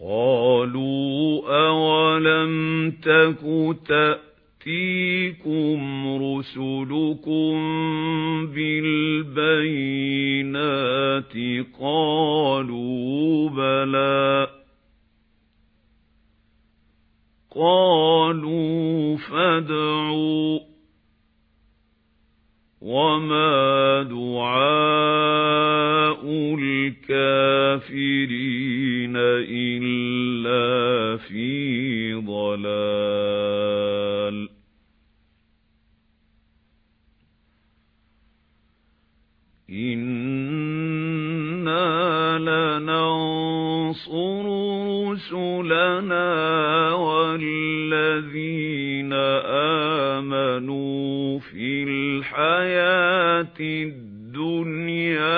قالوا أولم تك تأتيكم رسلكم بالبينات قالوا بلى قالوا فادعوا وما دعاء إنا لننصر رسلنا والذين آمنوا في الحياة الدنيا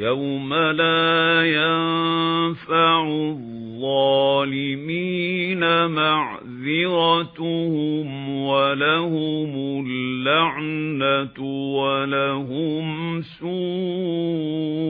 يوم لا ينفع الظالمين معذرتهم ولهم اللعنة ولهم سوء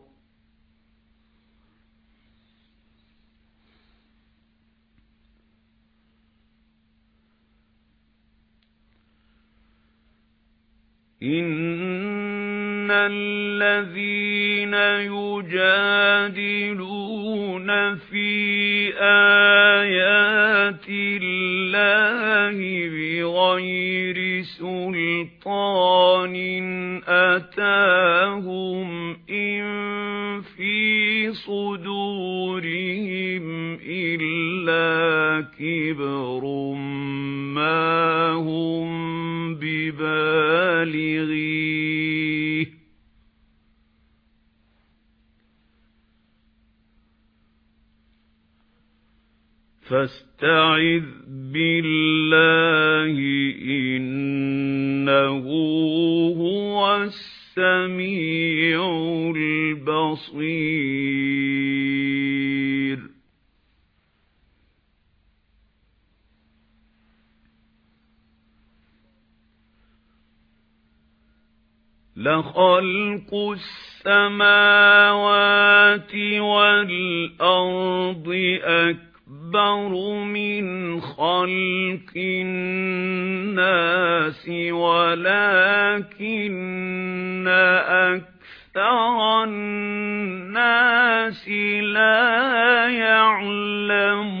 إِنَّ الَّذِينَ يُجَادِلُونَ فِي آيَاتِ اللَّهِ بِغَيْرِ سُلْطَانٍ أَتَاهُمْ إِن فِي صُدُورِهِمْ إِلَّا كِبْرٌ فاستعذ بالله إنه هو السميع البصير. لخلق السماوات والأرض أكبر أكبر من خلق الناس ولكن أكثر الناس لا يعلمون.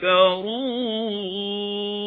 تذكرون